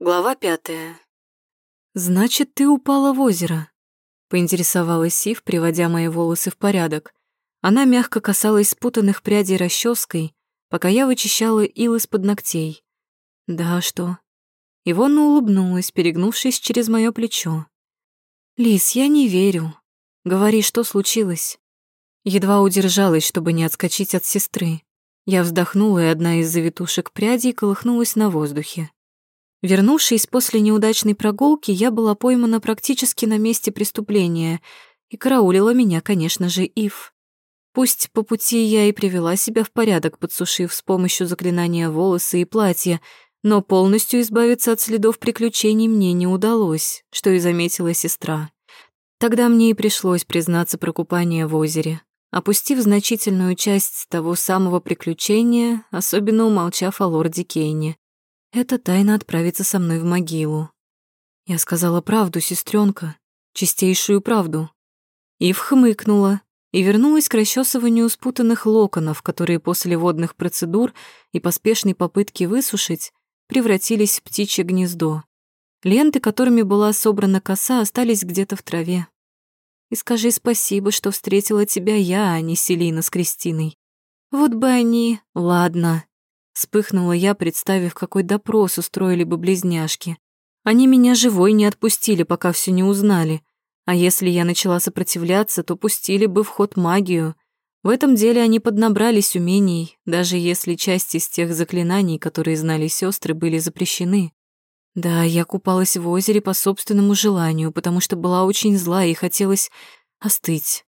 Глава пятая. «Значит, ты упала в озеро?» — поинтересовалась Сив, приводя мои волосы в порядок. Она мягко касалась спутанных прядей расческой, пока я вычищала ил из-под ногтей. «Да, что?» Ивонна улыбнулась, перегнувшись через мое плечо. «Лис, я не верю. Говори, что случилось?» Едва удержалась, чтобы не отскочить от сестры. Я вздохнула, и одна из завитушек прядей колыхнулась на воздухе. Вернувшись после неудачной прогулки, я была поймана практически на месте преступления, и караулила меня, конечно же, Ив. Пусть по пути я и привела себя в порядок, подсушив с помощью заклинания волосы и платья, но полностью избавиться от следов приключений мне не удалось, что и заметила сестра. Тогда мне и пришлось признаться про купание в озере, опустив значительную часть того самого приключения, особенно умолчав о лорде Кейне. Эта тайна отправится со мной в могилу. Я сказала правду, сестренка, чистейшую правду. Ив хмыкнула и вернулась к расчесыванию спутанных локонов, которые после водных процедур и поспешной попытки высушить превратились в птичье гнездо. Ленты, которыми была собрана коса, остались где-то в траве. И скажи спасибо, что встретила тебя я, а не Селина с Кристиной. Вот бы они... Ладно, Вспыхнула я, представив, какой допрос устроили бы близняшки. Они меня живой не отпустили, пока все не узнали. А если я начала сопротивляться, то пустили бы в ход магию. В этом деле они поднабрались умений, даже если часть из тех заклинаний, которые знали сестры, были запрещены. Да, я купалась в озере по собственному желанию, потому что была очень зла и хотелось остыть.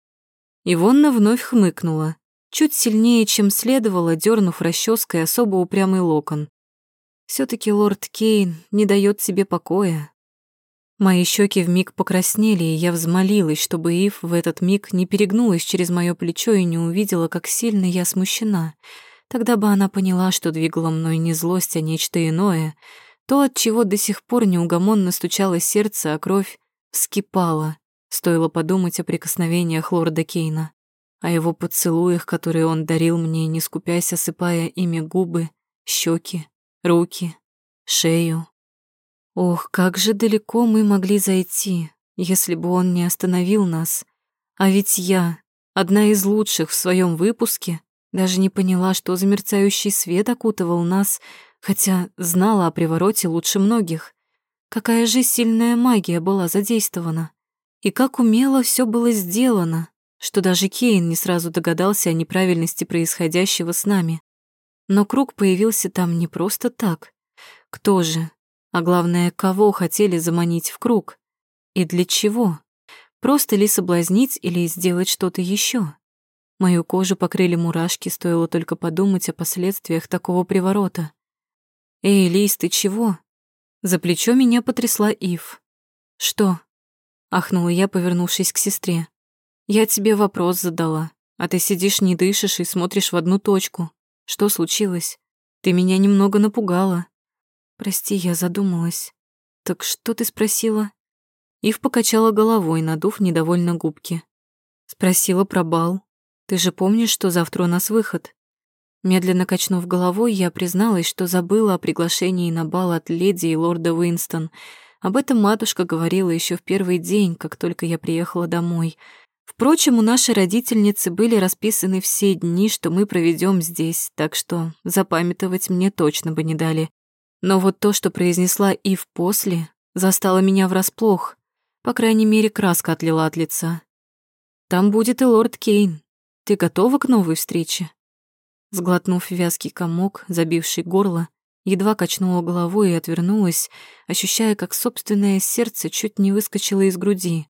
Ивонна вновь хмыкнула чуть сильнее, чем следовало, дернув расческой особо упрямый локон. все таки лорд Кейн не дает себе покоя. Мои щеки вмиг покраснели, и я взмолилась, чтобы Ив в этот миг не перегнулась через мое плечо и не увидела, как сильно я смущена. Тогда бы она поняла, что двигала мной не злость, а нечто иное, то, от чего до сих пор неугомонно стучало сердце, а кровь вскипала, стоило подумать о прикосновениях лорда Кейна о его поцелуях, которые он дарил мне, не скупясь, осыпая ими губы, щеки, руки, шею. Ох, как же далеко мы могли зайти, если бы он не остановил нас. А ведь я, одна из лучших в своем выпуске, даже не поняла, что за мерцающий свет окутывал нас, хотя знала о привороте лучше многих. Какая же сильная магия была задействована. И как умело все было сделано что даже Кейн не сразу догадался о неправильности происходящего с нами. Но круг появился там не просто так. Кто же? А главное, кого хотели заманить в круг? И для чего? Просто ли соблазнить или сделать что-то еще? Мою кожу покрыли мурашки, стоило только подумать о последствиях такого приворота. «Эй, Лис, ты чего?» За плечо меня потрясла Ив. «Что?» — ахнула я, повернувшись к сестре. Я тебе вопрос задала, а ты сидишь, не дышишь и смотришь в одну точку. Что случилось? Ты меня немного напугала. Прости, я задумалась. Так что ты спросила? Ив покачала головой, надув недовольно губки. Спросила про бал. Ты же помнишь, что завтра у нас выход? Медленно качнув головой, я призналась, что забыла о приглашении на бал от леди и лорда Уинстон. Об этом матушка говорила еще в первый день, как только я приехала домой. Впрочем, у нашей родительницы были расписаны все дни, что мы проведем здесь, так что запамятовать мне точно бы не дали. Но вот то, что произнесла Ив после, застало меня врасплох. По крайней мере, краска отлила от лица. «Там будет и лорд Кейн. Ты готова к новой встрече?» Сглотнув вязкий комок, забивший горло, едва качнула головой и отвернулась, ощущая, как собственное сердце чуть не выскочило из груди.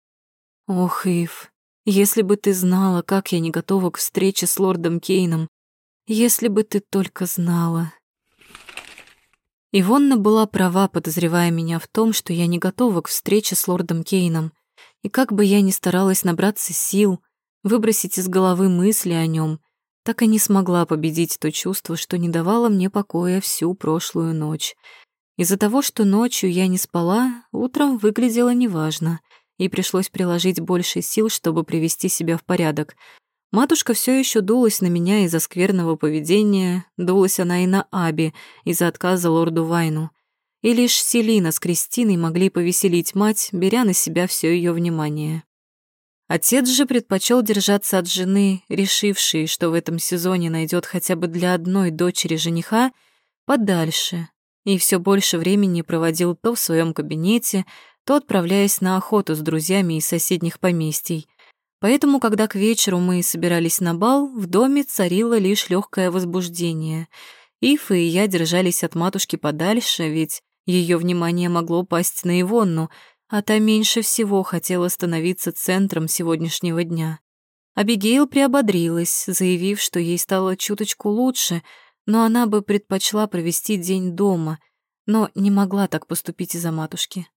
«Ох, Ив, если бы ты знала, как я не готова к встрече с лордом Кейном. Если бы ты только знала. Ивонна была права, подозревая меня в том, что я не готова к встрече с лордом Кейном. И как бы я ни старалась набраться сил, выбросить из головы мысли о нем, так и не смогла победить то чувство, что не давало мне покоя всю прошлую ночь. Из-за того, что ночью я не спала, утром выглядело неважно — и пришлось приложить больше сил, чтобы привести себя в порядок. Матушка все еще дулась на меня из-за скверного поведения, дулась она и на Аби из-за отказа лорду Вайну. и лишь Селина с Кристиной могли повеселить мать, беря на себя все ее внимание. Отец же предпочел держаться от жены, решившей, что в этом сезоне найдет хотя бы для одной дочери жениха, подальше, и все больше времени проводил то в своем кабинете, то отправляясь на охоту с друзьями из соседних поместий. Поэтому, когда к вечеру мы собирались на бал, в доме царило лишь легкое возбуждение. Ифа и я держались от матушки подальше, ведь ее внимание могло пасть на Ивонну, а та меньше всего хотела становиться центром сегодняшнего дня. Абигейл приободрилась, заявив, что ей стало чуточку лучше, но она бы предпочла провести день дома, но не могла так поступить из-за матушки.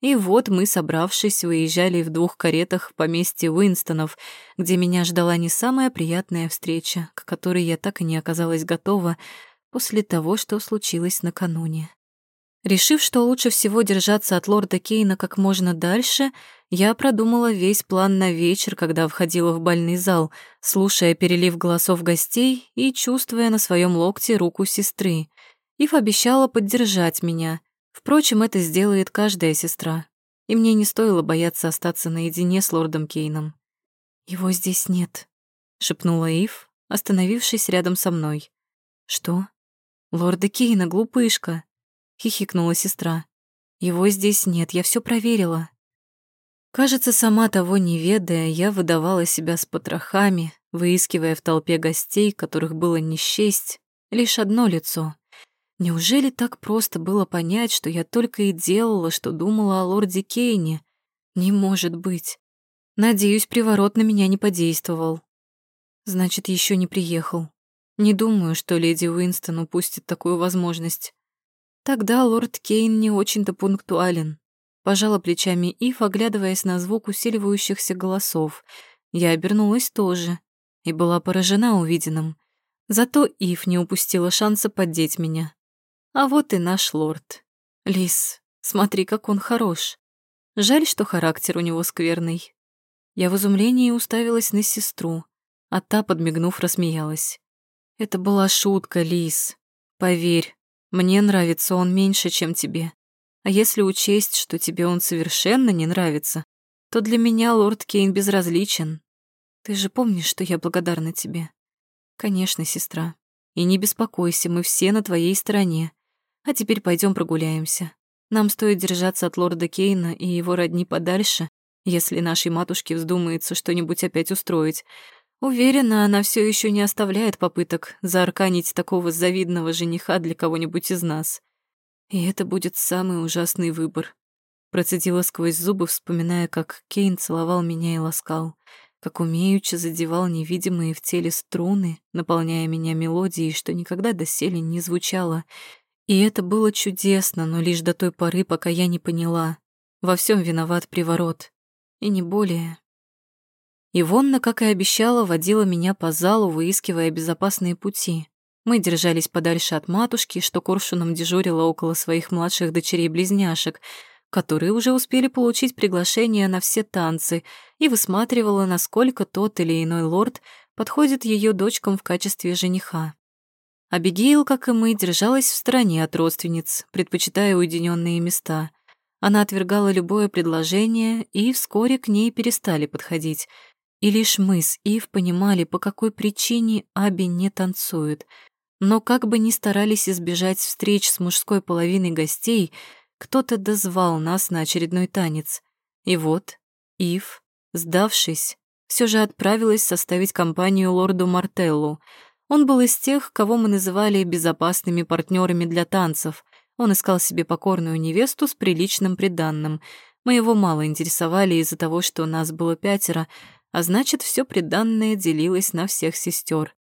И вот мы, собравшись, выезжали в двух каретах в поместье Уинстонов, где меня ждала не самая приятная встреча, к которой я так и не оказалась готова после того, что случилось накануне. Решив, что лучше всего держаться от лорда Кейна как можно дальше, я продумала весь план на вечер, когда входила в больный зал, слушая перелив голосов гостей и чувствуя на своем локте руку сестры. Ив обещала поддержать меня. Впрочем, это сделает каждая сестра. И мне не стоило бояться остаться наедине с лордом Кейном. «Его здесь нет», — шепнула Ив, остановившись рядом со мной. «Что?» «Лорда Кейна, глупышка», — хихикнула сестра. «Его здесь нет, я все проверила». Кажется, сама того не ведая, я выдавала себя с потрохами, выискивая в толпе гостей, которых было не счесть, лишь одно лицо. Неужели так просто было понять, что я только и делала, что думала о лорде Кейне? Не может быть. Надеюсь, приворот на меня не подействовал. Значит, еще не приехал. Не думаю, что леди Уинстон упустит такую возможность. Тогда лорд Кейн не очень-то пунктуален. Пожала плечами Ив, оглядываясь на звук усиливающихся голосов. Я обернулась тоже и была поражена увиденным. Зато Ив не упустила шанса поддеть меня. А вот и наш лорд. Лис, смотри, как он хорош. Жаль, что характер у него скверный. Я в изумлении уставилась на сестру, а та, подмигнув, рассмеялась. Это была шутка, Лис. Поверь, мне нравится он меньше, чем тебе. А если учесть, что тебе он совершенно не нравится, то для меня лорд Кейн безразличен. Ты же помнишь, что я благодарна тебе? Конечно, сестра. И не беспокойся, мы все на твоей стороне. А теперь пойдем прогуляемся. Нам стоит держаться от лорда Кейна и его родни подальше, если нашей матушке вздумается что-нибудь опять устроить, Уверена, она все еще не оставляет попыток заарканить такого завидного жениха для кого-нибудь из нас. И это будет самый ужасный выбор. Процедила сквозь зубы, вспоминая, как Кейн целовал меня и ласкал, как умеючи задевал невидимые в теле струны, наполняя меня мелодией, что никогда доселе не звучало. И это было чудесно, но лишь до той поры, пока я не поняла. Во всем виноват приворот. И не более. Ивонна, как и обещала, водила меня по залу, выискивая безопасные пути. Мы держались подальше от матушки, что коршуном дежурила около своих младших дочерей-близняшек, которые уже успели получить приглашение на все танцы, и высматривала, насколько тот или иной лорд подходит ее дочкам в качестве жениха. Абигейл, как и мы, держалась в стороне от родственниц, предпочитая уединенные места. Она отвергала любое предложение, и вскоре к ней перестали подходить, и лишь мы с Ив понимали, по какой причине Аби не танцует. Но как бы ни старались избежать встреч с мужской половиной гостей, кто-то дозвал нас на очередной танец. И вот Ив, сдавшись, все же отправилась составить компанию лорду Мартеллу. Он был из тех, кого мы называли безопасными партнерами для танцев. Он искал себе покорную невесту с приличным приданным. Мы его мало интересовали из-за того, что нас было пятеро — а значит, все приданное делилось на всех сестер.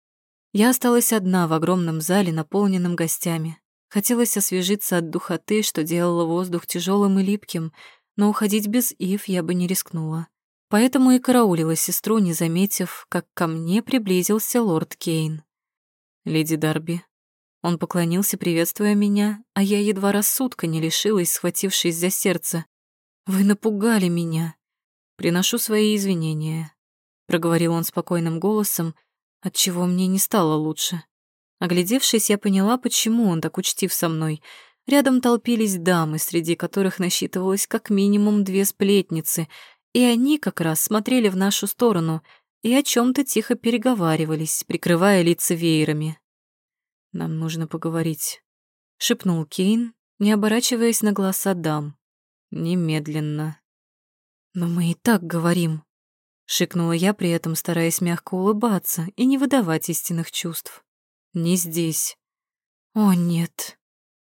Я осталась одна в огромном зале, наполненном гостями. Хотелось освежиться от духоты, что делало воздух тяжелым и липким, но уходить без Ив я бы не рискнула. Поэтому и караулила сестру, не заметив, как ко мне приблизился лорд Кейн. «Леди Дарби». Он поклонился, приветствуя меня, а я едва рассудка не лишилась, схватившись за сердце. «Вы напугали меня. Приношу свои извинения проговорил он спокойным голосом, отчего мне не стало лучше. Оглядевшись, я поняла, почему он так учтив со мной. Рядом толпились дамы, среди которых насчитывалось как минимум две сплетницы, и они как раз смотрели в нашу сторону и о чем то тихо переговаривались, прикрывая лица веерами. «Нам нужно поговорить», — шепнул Кейн, не оборачиваясь на глаза дам. «Немедленно». «Но мы и так говорим», — шикнула я, при этом стараясь мягко улыбаться и не выдавать истинных чувств. «Не здесь». «О, нет».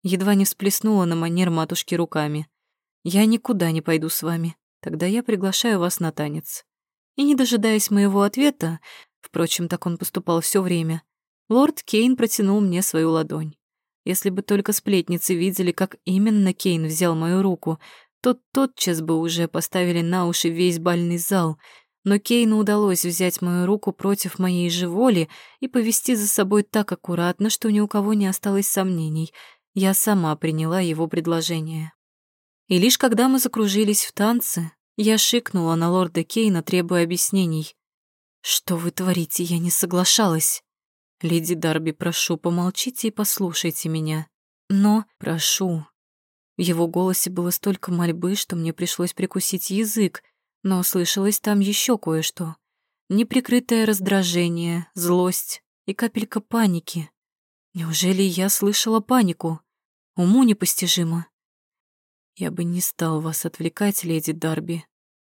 Едва не всплеснула на манер матушки руками. «Я никуда не пойду с вами. Тогда я приглашаю вас на танец». И, не дожидаясь моего ответа, впрочем, так он поступал все время, лорд Кейн протянул мне свою ладонь. Если бы только сплетницы видели, как именно Кейн взял мою руку, то тотчас бы уже поставили на уши весь бальный зал. Но Кейну удалось взять мою руку против моей же воли и повести за собой так аккуратно, что ни у кого не осталось сомнений. Я сама приняла его предложение. И лишь когда мы закружились в танце, я шикнула на лорда Кейна, требуя объяснений. «Что вы творите? Я не соглашалась». «Леди Дарби, прошу, помолчите и послушайте меня. Но, прошу». В его голосе было столько мольбы, что мне пришлось прикусить язык, но слышалось там еще кое-что. Неприкрытое раздражение, злость и капелька паники. Неужели я слышала панику? Уму непостижимо. «Я бы не стал вас отвлекать, леди Дарби»,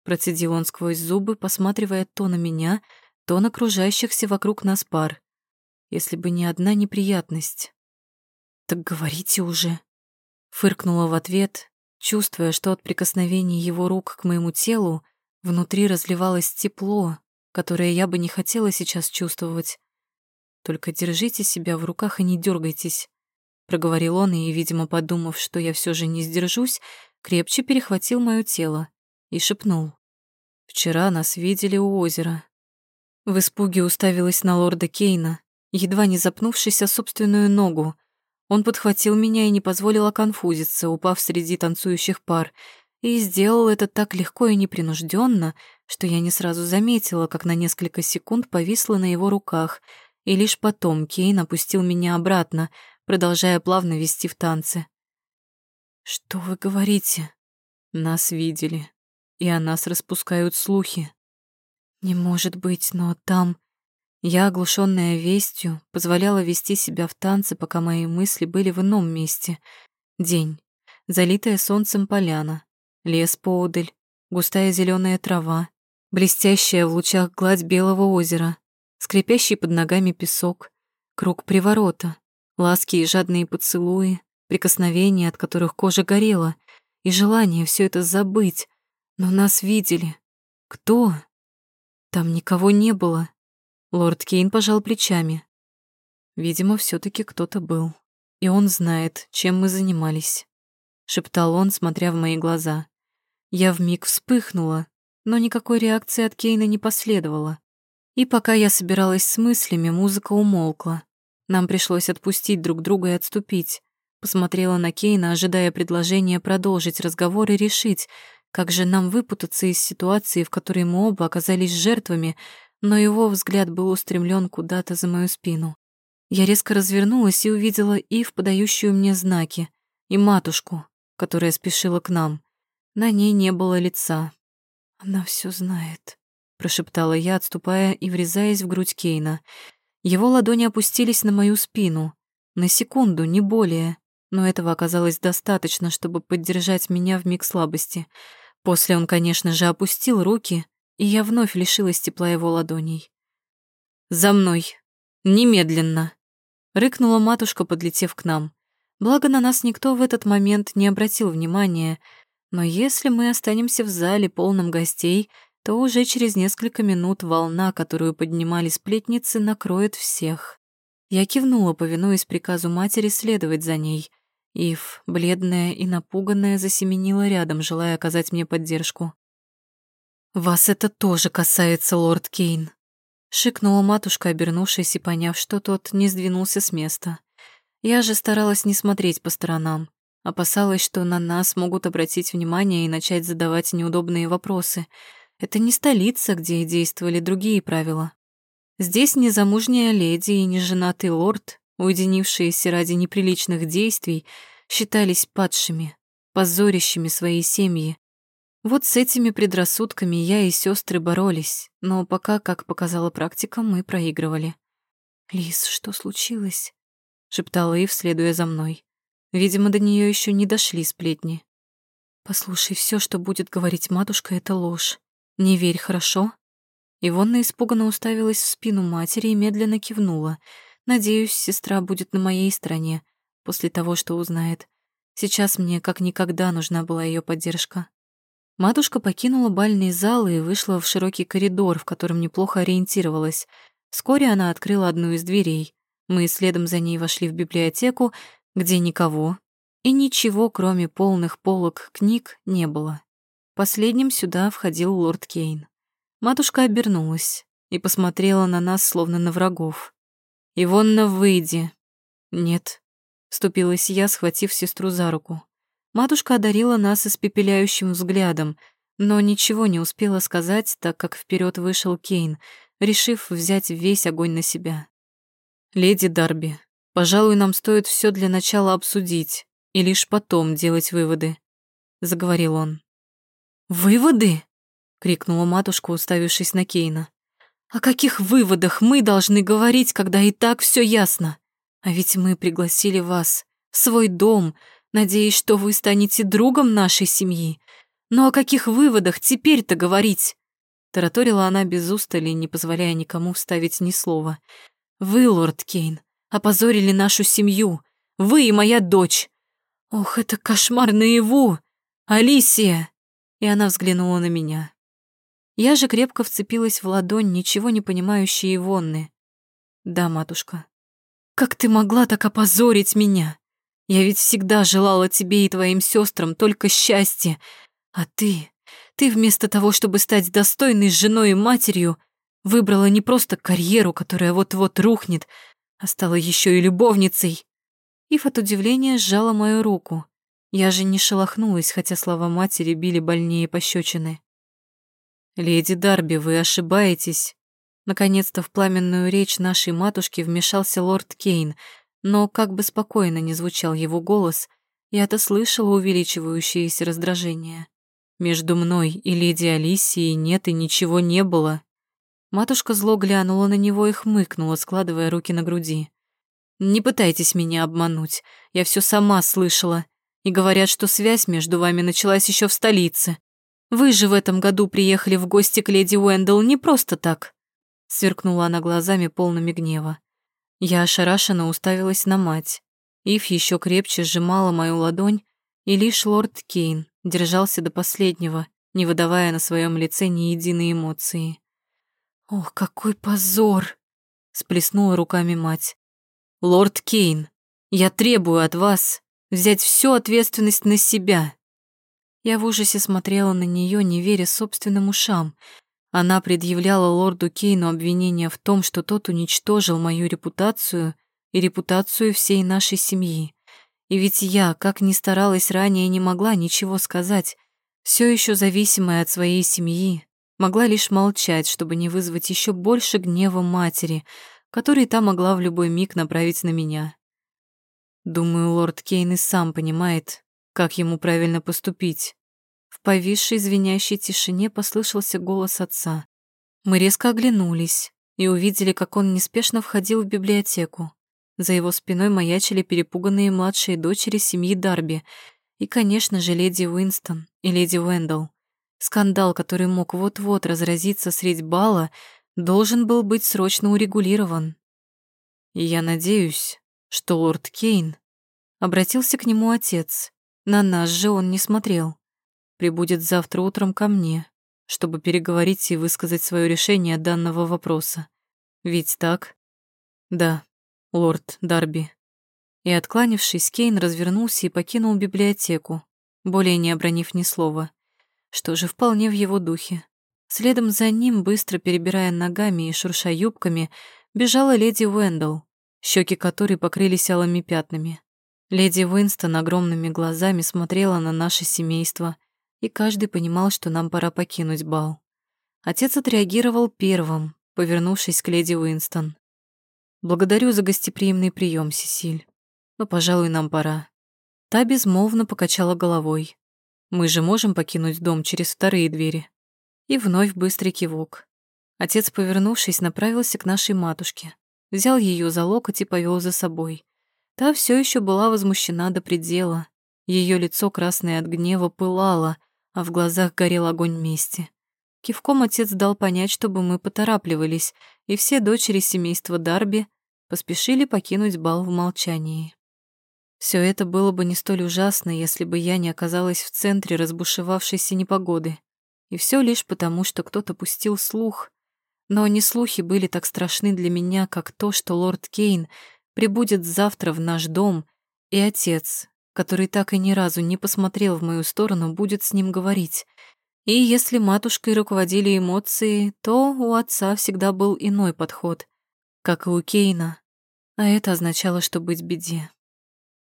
процедил он сквозь зубы, посматривая то на меня, то на окружающихся вокруг нас пар если бы не одна неприятность. «Так говорите уже», — фыркнула в ответ, чувствуя, что от прикосновений его рук к моему телу внутри разливалось тепло, которое я бы не хотела сейчас чувствовать. «Только держите себя в руках и не дергайтесь», — проговорил он, и, видимо, подумав, что я все же не сдержусь, крепче перехватил мое тело и шепнул. «Вчера нас видели у озера». В испуге уставилась на лорда Кейна, едва не запнувшись о собственную ногу. Он подхватил меня и не позволил оконфузиться, упав среди танцующих пар, и сделал это так легко и непринужденно, что я не сразу заметила, как на несколько секунд повисла на его руках, и лишь потом Кейн опустил меня обратно, продолжая плавно вести в танцы. «Что вы говорите?» «Нас видели, и о нас распускают слухи». «Не может быть, но там...» Я, оглушенная вестью, позволяла вести себя в танце, пока мои мысли были в ином месте. День. Залитая солнцем поляна. Лес поодаль. Густая зеленая трава. Блестящая в лучах гладь белого озера. Скрипящий под ногами песок. Круг приворота. Ласки и жадные поцелуи. Прикосновения, от которых кожа горела. И желание все это забыть. Но нас видели. Кто? Там никого не было. Лорд Кейн пожал плечами. Видимо, все таки кто-то был. И он знает, чем мы занимались. Шептал он, смотря в мои глаза. Я вмиг вспыхнула, но никакой реакции от Кейна не последовало. И пока я собиралась с мыслями, музыка умолкла. Нам пришлось отпустить друг друга и отступить. Посмотрела на Кейна, ожидая предложения продолжить разговор и решить, как же нам выпутаться из ситуации, в которой мы оба оказались жертвами, но его взгляд был устремлен куда-то за мою спину. Я резко развернулась и увидела Ив, подающую мне знаки, и матушку, которая спешила к нам. На ней не было лица. «Она все знает», — прошептала я, отступая и врезаясь в грудь Кейна. Его ладони опустились на мою спину. На секунду, не более. Но этого оказалось достаточно, чтобы поддержать меня в миг слабости. После он, конечно же, опустил руки, и я вновь лишилась тепла его ладоней. «За мной! Немедленно!» — рыкнула матушка, подлетев к нам. Благо, на нас никто в этот момент не обратил внимания, но если мы останемся в зале, полном гостей, то уже через несколько минут волна, которую поднимали сплетницы, накроет всех. Я кивнула, повинуясь приказу матери следовать за ней. Ив, бледная и напуганная, засеменила рядом, желая оказать мне поддержку. «Вас это тоже касается, лорд Кейн», — шикнула матушка, обернувшись и поняв, что тот не сдвинулся с места. Я же старалась не смотреть по сторонам, опасалась, что на нас могут обратить внимание и начать задавать неудобные вопросы. Это не столица, где действовали другие правила. Здесь не замужняя леди и не женатый лорд, уединившиеся ради неприличных действий, считались падшими, позорящими свои семьи. Вот с этими предрассудками я и сестры боролись, но пока, как показала практика, мы проигрывали. «Лис, что случилось?» — шептала Ив, следуя за мной. Видимо, до нее еще не дошли сплетни. «Послушай, все, что будет говорить матушка, это ложь. Не верь, хорошо?» Ивонна испуганно уставилась в спину матери и медленно кивнула. «Надеюсь, сестра будет на моей стороне после того, что узнает. Сейчас мне как никогда нужна была ее поддержка». Матушка покинула бальный зал и вышла в широкий коридор, в котором неплохо ориентировалась. Вскоре она открыла одну из дверей. Мы следом за ней вошли в библиотеку, где никого и ничего, кроме полных полок книг, не было. Последним сюда входил лорд Кейн. Матушка обернулась и посмотрела на нас, словно на врагов. «Ивонна, выйди!» «Нет», — вступилась я, схватив сестру за руку. Матушка одарила нас испепеляющим взглядом, но ничего не успела сказать, так как вперед вышел Кейн, решив взять весь огонь на себя. «Леди Дарби, пожалуй, нам стоит все для начала обсудить и лишь потом делать выводы», — заговорил он. «Выводы?» — крикнула матушка, уставившись на Кейна. «О каких выводах мы должны говорить, когда и так все ясно? А ведь мы пригласили вас в свой дом, надеясь, что вы станете другом нашей семьи. Но о каких выводах теперь-то говорить?» Тараторила она без устали, не позволяя никому вставить ни слова. «Вы, лорд Кейн, опозорили нашу семью. Вы и моя дочь. Ох, это кошмар наяву! Алисия!» И она взглянула на меня. Я же крепко вцепилась в ладонь, ничего не понимающей Ивонны. «Да, матушка. Как ты могла так опозорить меня? Я ведь всегда желала тебе и твоим сестрам только счастья. А ты, ты вместо того, чтобы стать достойной женой и матерью, выбрала не просто карьеру, которая вот-вот рухнет, а стала еще и любовницей». Ив от удивления сжала мою руку. Я же не шелохнулась, хотя слова матери били больнее пощечины. «Леди Дарби, вы ошибаетесь». Наконец-то в пламенную речь нашей матушки вмешался лорд Кейн, но как бы спокойно ни звучал его голос, я-то слышала увеличивающееся раздражение. Между мной и леди Алисией нет и ничего не было. Матушка зло глянула на него и хмыкнула, складывая руки на груди. «Не пытайтесь меня обмануть, я все сама слышала, и говорят, что связь между вами началась еще в столице. Вы же в этом году приехали в гости к леди Уэндл не просто так. Сверкнула она глазами полными гнева. Я ошарашенно уставилась на мать. Ив еще крепче сжимала мою ладонь, и лишь лорд Кейн держался до последнего, не выдавая на своем лице ни единой эмоции. «Ох, какой позор!» — сплеснула руками мать. «Лорд Кейн, я требую от вас взять всю ответственность на себя я в ужасе смотрела на нее, не веря собственным ушам. Она предъявляла лорду Кейну обвинение в том, что тот уничтожил мою репутацию и репутацию всей нашей семьи. И ведь я, как ни старалась ранее, не могла ничего сказать, все еще зависимая от своей семьи, могла лишь молчать, чтобы не вызвать еще больше гнева матери, который та могла в любой миг направить на меня. Думаю, лорд Кейн и сам понимает, как ему правильно поступить. В повисшей звенящей тишине послышался голос отца. Мы резко оглянулись и увидели, как он неспешно входил в библиотеку. За его спиной маячили перепуганные младшие дочери семьи Дарби и, конечно же, леди Уинстон и леди Уэндалл. Скандал, который мог вот-вот разразиться средь бала, должен был быть срочно урегулирован. Я надеюсь, что лорд Кейн обратился к нему отец, на нас же он не смотрел. Прибудет завтра утром ко мне, чтобы переговорить и высказать свое решение данного вопроса. Ведь так? Да, лорд Дарби. И, откланившись, Кейн развернулся и покинул библиотеку, более не обронив ни слова, что же вполне в его духе. Следом за ним, быстро перебирая ногами и шурша юбками, бежала леди Уэндалл, щеки которой покрылись алыми пятнами. Леди Уинстон огромными глазами смотрела на наше семейство, и каждый понимал, что нам пора покинуть бал. Отец отреагировал первым, повернувшись к леди Уинстон. «Благодарю за гостеприимный прием, Сесиль, но, пожалуй, нам пора». Та безмолвно покачала головой. Мы же можем покинуть дом через вторые двери. И вновь быстрый кивок. Отец, повернувшись, направился к нашей матушке, взял ее за локоть и повел за собой. Та все еще была возмущена до предела. Ее лицо, красное от гнева, пылало, а в глазах горел огонь мести. Кивком отец дал понять, чтобы мы поторапливались, и все дочери семейства Дарби поспешили покинуть бал в молчании. Все это было бы не столь ужасно, если бы я не оказалась в центре разбушевавшейся непогоды. И все лишь потому, что кто-то пустил слух. Но не слухи были так страшны для меня, как то, что лорд Кейн прибудет завтра в наш дом, и отец, который так и ни разу не посмотрел в мою сторону, будет с ним говорить. И если матушкой руководили эмоции, то у отца всегда был иной подход, как и у Кейна, а это означало, что быть беде.